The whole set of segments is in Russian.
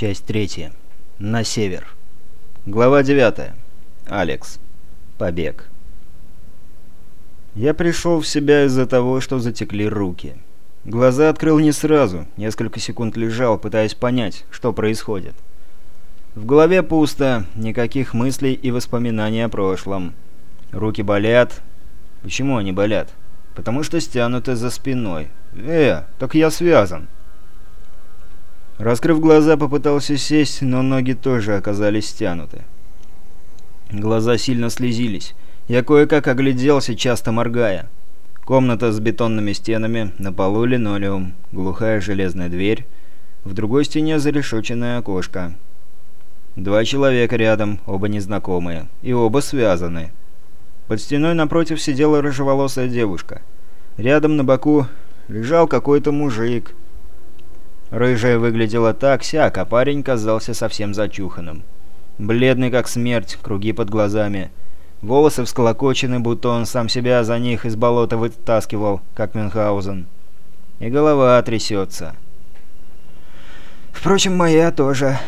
Часть третья. На север. Глава 9. Алекс. Побег. Я пришел в себя из-за того, что затекли руки. Глаза открыл не сразу, несколько секунд лежал, пытаясь понять, что происходит. В голове пусто, никаких мыслей и воспоминаний о прошлом. Руки болят. Почему они болят? Потому что стянуты за спиной. Э, так я связан. Раскрыв глаза, попытался сесть, но ноги тоже оказались стянуты. Глаза сильно слезились. Я кое-как огляделся, часто моргая. Комната с бетонными стенами, на полу линолеум, глухая железная дверь, в другой стене зарешоченное окошко. Два человека рядом, оба незнакомые, и оба связаны. Под стеной напротив сидела рыжеволосая девушка. Рядом на боку лежал какой-то мужик. Рыжая выглядела так-сяк, а парень казался совсем зачуханным. Бледный как смерть, круги под глазами. Волосы всколокочены, будто он сам себя за них из болота вытаскивал, как Мюнхгаузен. И голова трясется. Впрочем, моя тоже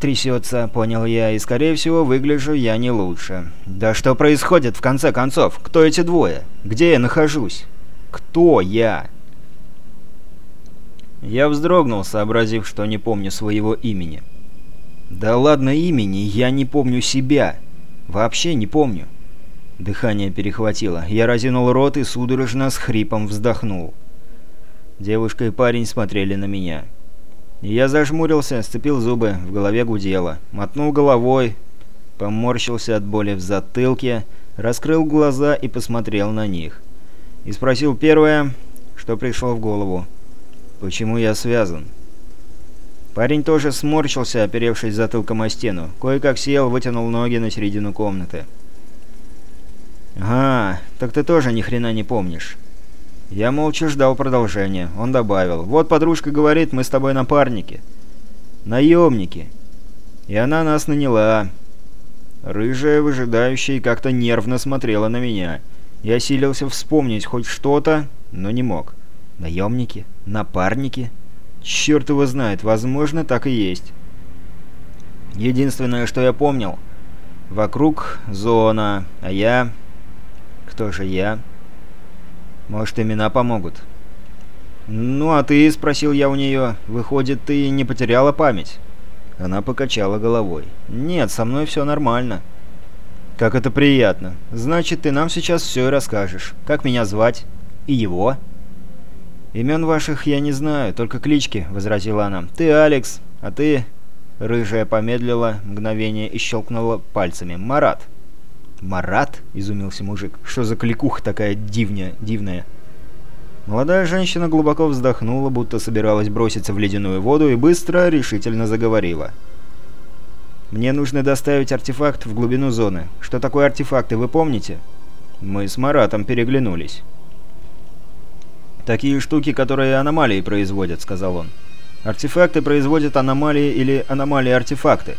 трясется, понял я, и, скорее всего, выгляжу я не лучше. Да что происходит, в конце концов? Кто эти двое? Где я нахожусь? Кто я? Я вздрогнул, сообразив, что не помню своего имени. Да ладно имени, я не помню себя. Вообще не помню. Дыхание перехватило. Я разинул рот и судорожно с хрипом вздохнул. Девушка и парень смотрели на меня. Я зажмурился, сцепил зубы, в голове гудело. Мотнул головой, поморщился от боли в затылке, раскрыл глаза и посмотрел на них. И спросил первое, что пришло в голову. Почему я связан? Парень тоже сморщился, оперевшись затылком о стену. Кое-как сел, вытянул ноги на середину комнаты. «Ага, так ты тоже ни хрена не помнишь». Я молча ждал продолжения. Он добавил. «Вот подружка говорит, мы с тобой напарники. Наемники. И она нас наняла». Рыжая, выжидающая, как-то нервно смотрела на меня. Я силился вспомнить хоть что-то, но не мог. Наемники? Напарники? Черт его знает, возможно, так и есть. Единственное, что я помнил, вокруг зона, а я... Кто же я? Может, имена помогут? «Ну, а ты?» — спросил я у нее. «Выходит, ты не потеряла память?» Она покачала головой. «Нет, со мной все нормально». «Как это приятно. Значит, ты нам сейчас все расскажешь. Как меня звать? И его?» «Имен ваших я не знаю, только клички», — возразила она. «Ты Алекс, а ты...» Рыжая помедлила мгновение и щелкнула пальцами. «Марат». «Марат?» — изумился мужик. «Что за кликуха такая дивня, дивная?» Молодая женщина глубоко вздохнула, будто собиралась броситься в ледяную воду и быстро, решительно заговорила. «Мне нужно доставить артефакт в глубину зоны. Что такое артефакты, вы помните?» Мы с Маратом переглянулись. «Такие штуки, которые аномалии производят», — сказал он. «Артефакты производят аномалии или аномалии-артефакты».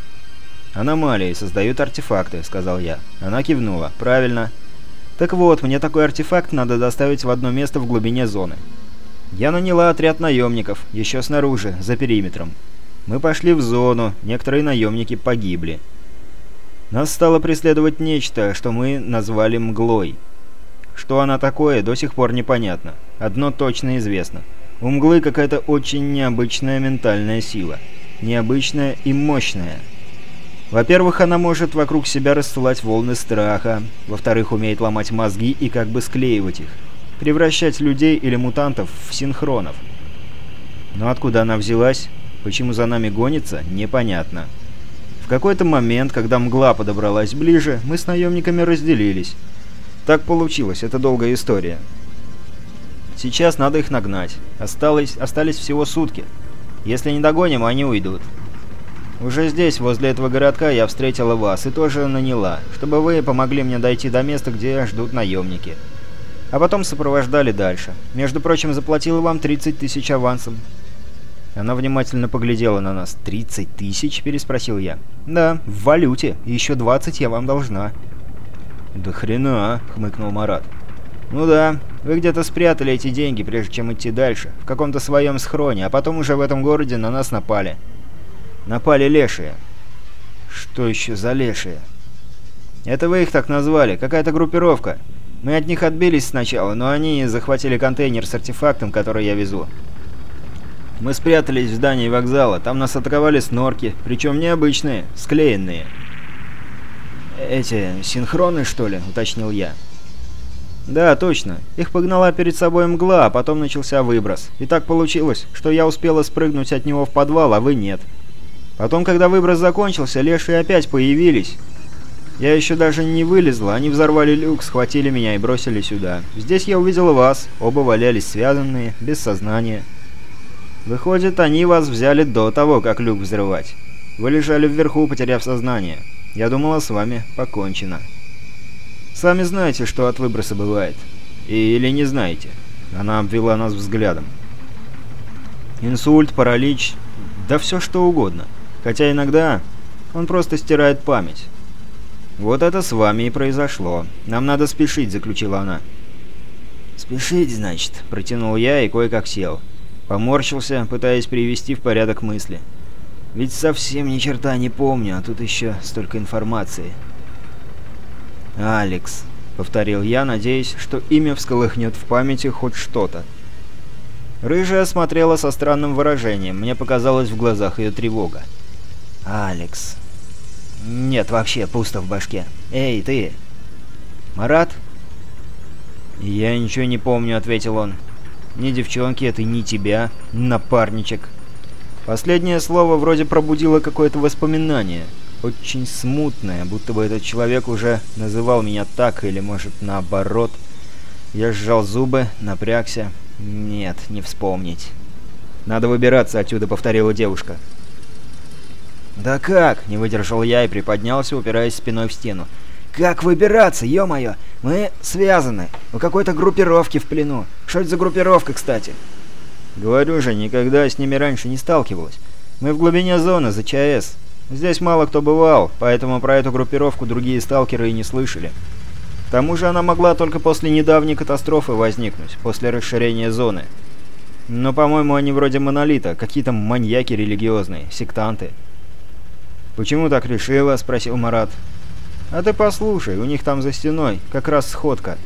«Аномалии создают артефакты», — сказал я. Она кивнула. «Правильно». «Так вот, мне такой артефакт надо доставить в одно место в глубине зоны». Я наняла отряд наемников, еще снаружи, за периметром. Мы пошли в зону, некоторые наемники погибли. Нас стало преследовать нечто, что мы назвали «мглой». Что она такое, до сих пор непонятно. Одно точно известно. У мглы какая-то очень необычная ментальная сила. Необычная и мощная. Во-первых, она может вокруг себя рассылать волны страха. Во-вторых, умеет ломать мозги и как бы склеивать их. Превращать людей или мутантов в синхронов. Но откуда она взялась, почему за нами гонится, непонятно. В какой-то момент, когда мгла подобралась ближе, мы с наемниками разделились. Так получилось, это долгая история. Сейчас надо их нагнать. Осталось, остались всего сутки. Если не догоним, они уйдут. Уже здесь, возле этого городка, я встретила вас и тоже наняла, чтобы вы помогли мне дойти до места, где ждут наемники. А потом сопровождали дальше. Между прочим, заплатила вам 30 тысяч авансом. Она внимательно поглядела на нас. «30 тысяч?» – переспросил я. «Да, в валюте. Еще 20 я вам должна». «Да хрена!» — хмыкнул Марат. «Ну да, вы где-то спрятали эти деньги, прежде чем идти дальше, в каком-то своем схроне, а потом уже в этом городе на нас напали. Напали лешие». «Что еще за лешие?» «Это вы их так назвали. Какая-то группировка. Мы от них отбились сначала, но они захватили контейнер с артефактом, который я везу. Мы спрятались в здании вокзала. Там нас атаковали снорки, причем необычные, склеенные». «Эти синхроны, что ли?» — уточнил я. «Да, точно. Их погнала перед собой мгла, а потом начался выброс. И так получилось, что я успела спрыгнуть от него в подвал, а вы нет. Потом, когда выброс закончился, лешие опять появились. Я еще даже не вылезла, они взорвали люк, схватили меня и бросили сюда. Здесь я увидела вас, оба валялись связанные, без сознания. Выходит, они вас взяли до того, как люк взрывать. Вы лежали вверху, потеряв сознание. Я думала, с вами покончено. Сами знаете, что от выброса бывает. Или не знаете. Она обвела нас взглядом. Инсульт, паралич, да все что угодно. Хотя иногда он просто стирает память. «Вот это с вами и произошло. Нам надо спешить», — заключила она. «Спешить, значит», — протянул я и кое-как сел. Поморщился, пытаясь привести в порядок мысли. Ведь совсем ни черта не помню, а тут еще столько информации. «Алекс», — повторил я, надеясь, что имя всколыхнет в памяти хоть что-то. Рыжая смотрела со странным выражением, мне показалось в глазах ее тревога. «Алекс». «Нет, вообще пусто в башке. Эй, ты!» «Марат?» «Я ничего не помню», — ответил он. «Ни девчонки это, ни тебя, напарничек». Последнее слово вроде пробудило какое-то воспоминание. Очень смутное, будто бы этот человек уже называл меня так, или, может, наоборот. Я сжал зубы, напрягся. Нет, не вспомнить. «Надо выбираться отсюда», — повторила девушка. «Да как?» — не выдержал я и приподнялся, упираясь спиной в стену. «Как выбираться, ё-моё? Мы связаны. У какой-то группировки в плену. Что это за группировка, кстати?» Говорю же, никогда с ними раньше не сталкивалась. Мы в глубине зоны, за ЧАЭС. Здесь мало кто бывал, поэтому про эту группировку другие сталкеры и не слышали. К тому же она могла только после недавней катастрофы возникнуть, после расширения зоны. Но, по-моему, они вроде монолита, какие-то маньяки религиозные, сектанты. «Почему так решила?» — спросил Марат. «А ты послушай, у них там за стеной как раз сходка».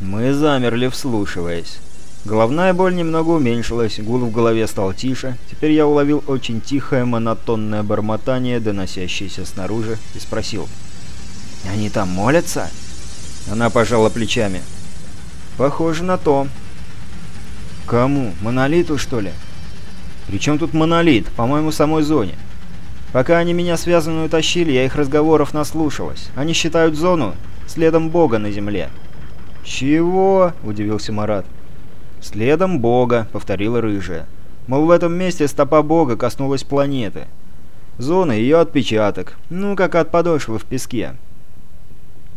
Мы замерли, вслушиваясь. Головная боль немного уменьшилась, гул в голове стал тише. Теперь я уловил очень тихое монотонное бормотание, доносящееся снаружи, и спросил. «Они там молятся?» Она пожала плечами. «Похоже на то». «Кому? Монолиту, что ли?» «При тут монолит? По-моему, самой зоне». Пока они меня связанную тащили, я их разговоров наслушалась. Они считают зону следом Бога на земле. «Чего?» – удивился Марат. «Следом Бога», — повторила Рыжая. «Мол, в этом месте стопа Бога коснулась планеты. Зона — ее отпечаток, ну, как от подошвы в песке.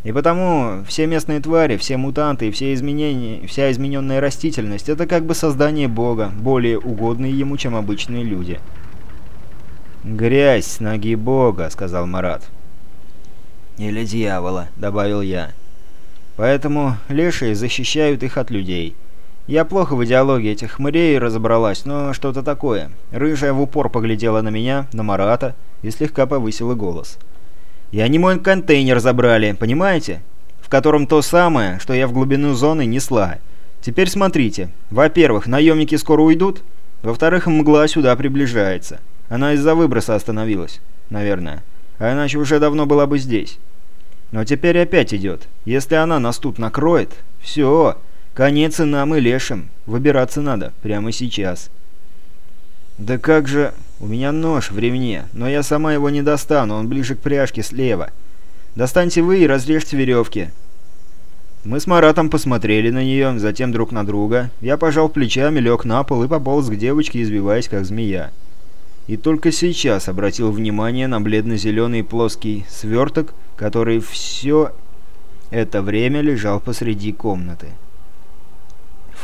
И потому все местные твари, все мутанты и все изменения, вся измененная растительность — это как бы создание Бога, более угодные ему, чем обычные люди». «Грязь с ноги Бога», — сказал Марат. «Или дьявола», — добавил я. «Поэтому лешие защищают их от людей». Я плохо в идеологии этих хмырей разобралась, но что-то такое. Рыжая в упор поглядела на меня, на Марата и слегка повысила голос. «И они мой контейнер забрали, понимаете? В котором то самое, что я в глубину зоны несла. Теперь смотрите. Во-первых, наемники скоро уйдут. Во-вторых, мгла сюда приближается. Она из-за выброса остановилась, наверное. А иначе уже давно была бы здесь. Но теперь опять идет. Если она нас тут накроет, все, Конец и нам, и лешим. Выбираться надо. Прямо сейчас. Да как же... У меня нож в ремне, но я сама его не достану, он ближе к пряжке слева. Достаньте вы и разрежьте веревки. Мы с Маратом посмотрели на нее, затем друг на друга. Я пожал плечами, лег на пол и пополз к девочке, извиваясь как змея. И только сейчас обратил внимание на бледно-зеленый плоский сверток, который все это время лежал посреди комнаты.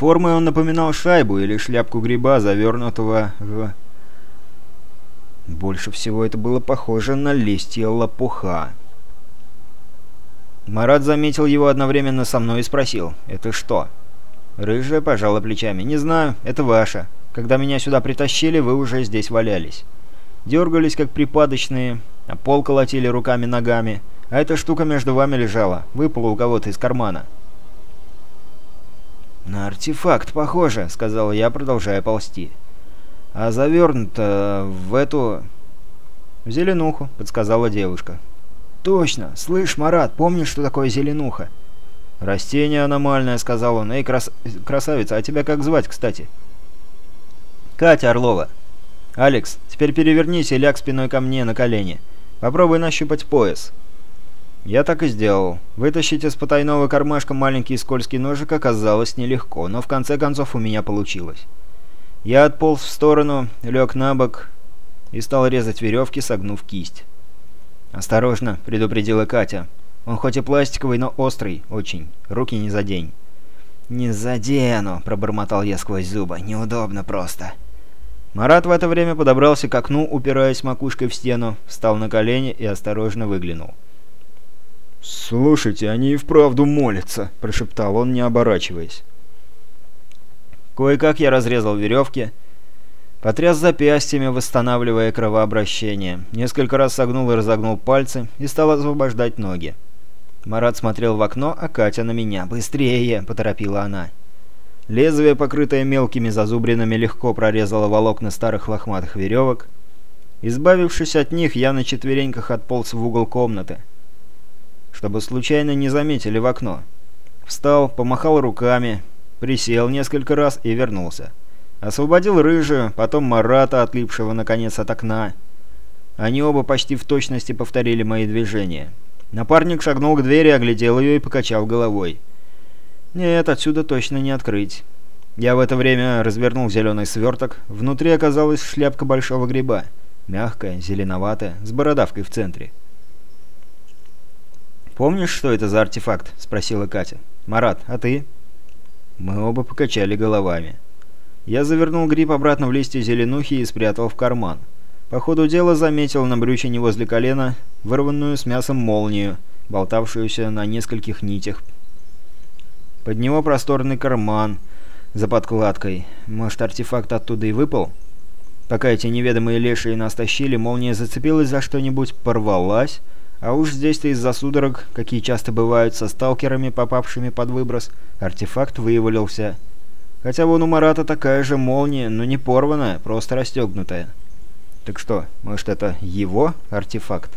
Формой он напоминал шайбу или шляпку гриба, завернутого в... Больше всего это было похоже на листья лопуха. Марат заметил его одновременно со мной и спросил, «Это что?» Рыжая пожала плечами, «Не знаю, это ваше. Когда меня сюда притащили, вы уже здесь валялись». дергались как припадочные, а пол колотили руками-ногами, а эта штука между вами лежала, выпала у кого-то из кармана. «На артефакт похоже», — сказал я, продолжая ползти. «А завернуто в эту...» «В зеленуху», — подсказала девушка. «Точно! Слышь, Марат, помнишь, что такое зеленуха?» «Растение аномальное», — сказал он. «Эй, крас... красавица, а тебя как звать, кстати?» «Катя Орлова». «Алекс, теперь перевернись и ляг спиной ко мне на колени. Попробуй нащупать пояс». Я так и сделал. Вытащить из потайного кармашка маленький скользкий ножик оказалось нелегко, но в конце концов у меня получилось. Я отполз в сторону, лег на бок и стал резать веревки, согнув кисть. «Осторожно», — предупредила Катя. «Он хоть и пластиковый, но острый, очень. Руки не задень». «Не задену», — пробормотал я сквозь зубы. «Неудобно просто». Марат в это время подобрался к окну, упираясь макушкой в стену, встал на колени и осторожно выглянул. «Слушайте, они и вправду молятся», — прошептал он, не оборачиваясь. Кое-как я разрезал веревки, потряс запястьями, восстанавливая кровообращение, несколько раз согнул и разогнул пальцы и стал освобождать ноги. Марат смотрел в окно, а Катя на меня. «Быстрее!» — поторопила она. Лезвие, покрытое мелкими зазубринами, легко прорезало волокна старых лохматых веревок. Избавившись от них, я на четвереньках отполз в угол комнаты — чтобы случайно не заметили в окно. Встал, помахал руками, присел несколько раз и вернулся. Освободил рыжую, потом Марата, отлипшего наконец от окна. Они оба почти в точности повторили мои движения. Напарник шагнул к двери, оглядел ее и покачал головой. «Нет, отсюда точно не открыть». Я в это время развернул зеленый сверток. Внутри оказалась шляпка большого гриба. Мягкая, зеленоватая, с бородавкой в центре. «Помнишь, что это за артефакт?» — спросила Катя. «Марат, а ты?» Мы оба покачали головами. Я завернул гриб обратно в листья зеленухи и спрятал в карман. По ходу дела заметил на брючине возле колена вырванную с мясом молнию, болтавшуюся на нескольких нитях. Под него просторный карман за подкладкой. Может, артефакт оттуда и выпал? Пока эти неведомые лешие нас тащили, молния зацепилась за что-нибудь, порвалась, а уж здесь-то из-за судорог, какие часто бывают со сталкерами, попавшими под выброс, артефакт вывалился. Хотя вон у Марата такая же молния, но не порванная, просто расстегнутая. Так что, может это его артефакт?